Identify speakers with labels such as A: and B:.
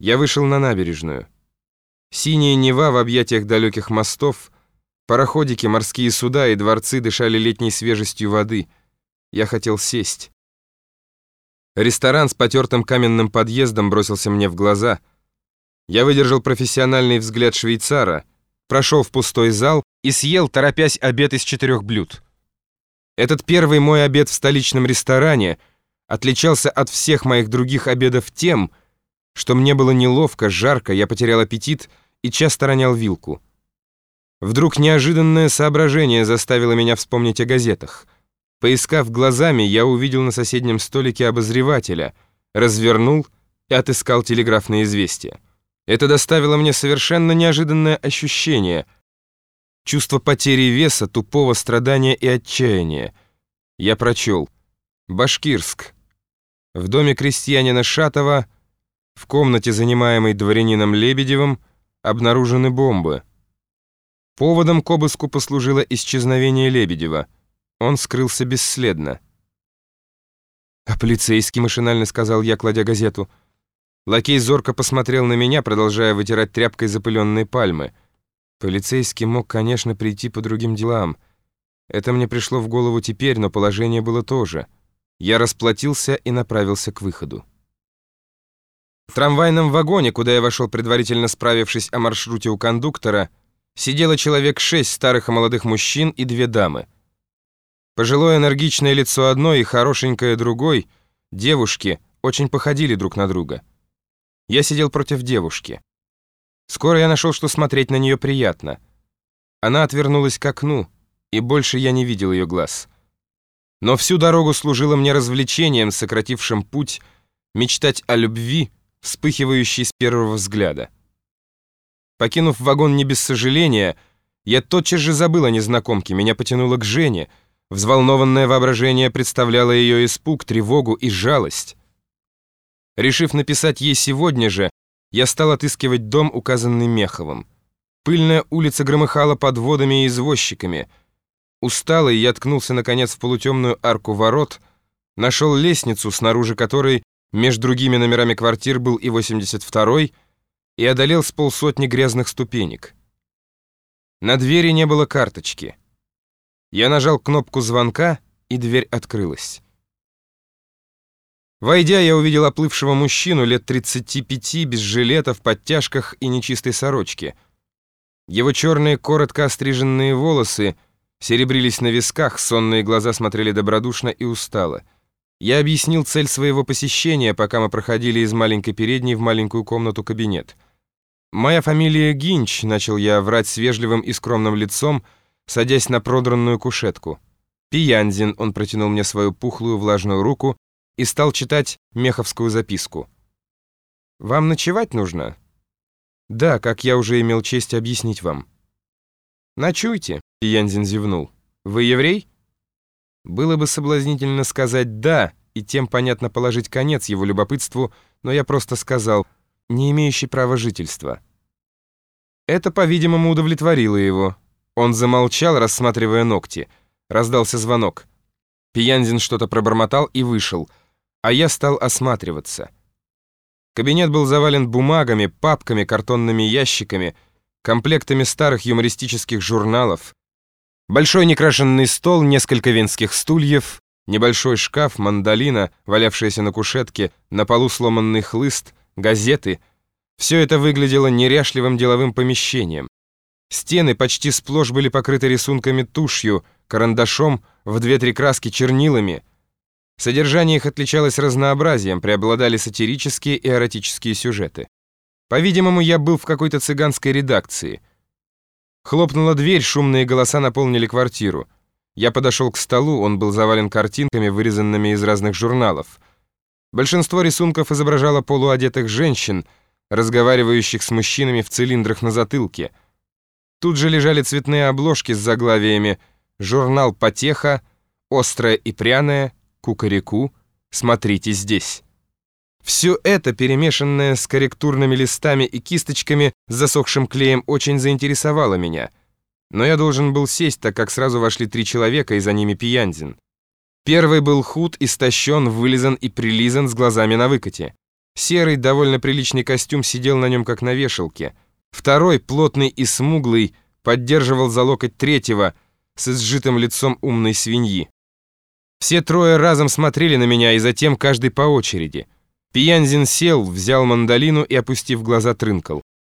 A: Я вышел на набережную. Синяя Нева в объятиях далеких мостов, пароходики, морские суда и дворцы дышали летней свежестью воды. Я хотел сесть. Ресторан с потертым каменным подъездом бросился мне в глаза. Я выдержал профессиональный взгляд швейцара, прошел в пустой зал и съел, торопясь, обед из четырех блюд. Этот первый мой обед в столичном ресторане отличался от всех моих других обедов тем, что мне было неловко, жарко, я потерял аппетит и часто ронял вилку. Вдруг неожиданное соображение заставило меня вспомнить о газетах. Поискав глазами, я увидел на соседнем столике обозревателя, развернул и отыскал телеграфное известие. Это доставило мне совершенно неожиданное ощущение. Чувство потери веса, тупого страдания и отчаяния. Я прочел. Башкирск. В доме крестьянина Шатова в комнате, занимаемой дворянином Лебедевым, обнаружены бомбы. Поводом к обыску послужило исчезновение Лебедева. Он скрылся бесследно. «А полицейский?» — машинально сказал я, кладя газету. Лакей зорко посмотрел на меня, продолжая вытирать тряпкой запыленные пальмы. Полицейский мог, конечно, прийти по другим делам. Это мне пришло в голову теперь, но положение было то же. Я расплатился и направился к выходу. Трамвайном вагоне, куда я вошел, предварительно справившись о маршруте у кондуктора, сидело человек шесть старых и молодых мужчин и две дамы. Пожилое энергичное лицо одной и хорошенькое другой, девушки, очень походили друг на друга. Я сидел против девушки. Скоро я нашел, что смотреть на нее приятно. Она отвернулась к окну, и больше я не видел ее глаз. Но всю дорогу служила мне развлечением, сократившим путь, мечтать о любви, вспыхивающий с первого взгляда. Покинув вагон не без сожаления, я тотчас же забыл о незнакомке, меня потянуло к Жене, взволнованное воображение представляло ее испуг, тревогу и жалость. Решив написать ей сегодня же, я стал отыскивать дом, указанный Меховым. Пыльная улица громыхала подводами и извозчиками. Усталый, я ткнулся, наконец, в полутемную арку ворот, нашел лестницу, снаружи которой между другими номерами квартир был и 82-й, и одолел с полсотни грязных ступенек. На двери не было карточки. Я нажал кнопку звонка, и дверь открылась. Войдя, я увидел оплывшего мужчину лет 35, без жилета, в подтяжках и нечистой сорочке. Его черные, коротко остриженные волосы серебрились на висках, сонные глаза смотрели добродушно и устало — я объяснил цель своего посещения, пока мы проходили из маленькой передней в маленькую комнату-кабинет. «Моя фамилия Гинч», — начал я врать с вежливым и скромным лицом, садясь на продранную кушетку. «Пиянзин», — он протянул мне свою пухлую влажную руку и стал читать меховскую записку. «Вам ночевать нужно?» «Да, как я уже имел честь объяснить вам». «Ночуйте», — Пиянзин зевнул. «Вы еврей?» Было бы соблазнительно сказать «да» и тем, понятно, положить конец его любопытству, но я просто сказал «не имеющий права жительства». Это, по-видимому, удовлетворило его. Он замолчал, рассматривая ногти. Раздался звонок. Пиянзин что-то пробормотал и вышел, а я стал осматриваться. Кабинет был завален бумагами, папками, картонными ящиками, комплектами старых юмористических журналов, Большой некрашенный стол, несколько венских стульев, небольшой шкаф, мандолина, валявшаяся на кушетке, на полу сломанный хлыст, газеты. Все это выглядело неряшливым деловым помещением. Стены почти сплошь были покрыты рисунками тушью, карандашом, в две-три краски чернилами. Содержание их отличалось разнообразием, преобладали сатирические и эротические сюжеты. По-видимому, я был в какой-то цыганской редакции — Хлопнула дверь, шумные голоса наполнили квартиру. Я подошел к столу, он был завален картинками, вырезанными из разных журналов. Большинство рисунков изображало полуодетых женщин, разговаривающих с мужчинами в цилиндрах на затылке. Тут же лежали цветные обложки с заглавиями «Журнал «Потеха», «Острое и пряное», «Кукареку», «Смотрите здесь». Все это, перемешанное с корректурными листами и кисточками с засохшим клеем, очень заинтересовало меня. Но я должен был сесть, так как сразу вошли три человека, и за ними Пиянзин. Первый был худ, истощен, вылизан и прилизан с глазами на выкате. Серый, довольно приличный костюм сидел на нем как на вешалке. Второй, плотный и смуглый, поддерживал за локоть третьего с изжитым лицом умной свиньи. Все трое разом смотрели на меня, и затем каждый по очереди. Пиянзин сел, взял мандолину и, опустив глаза, трынкал.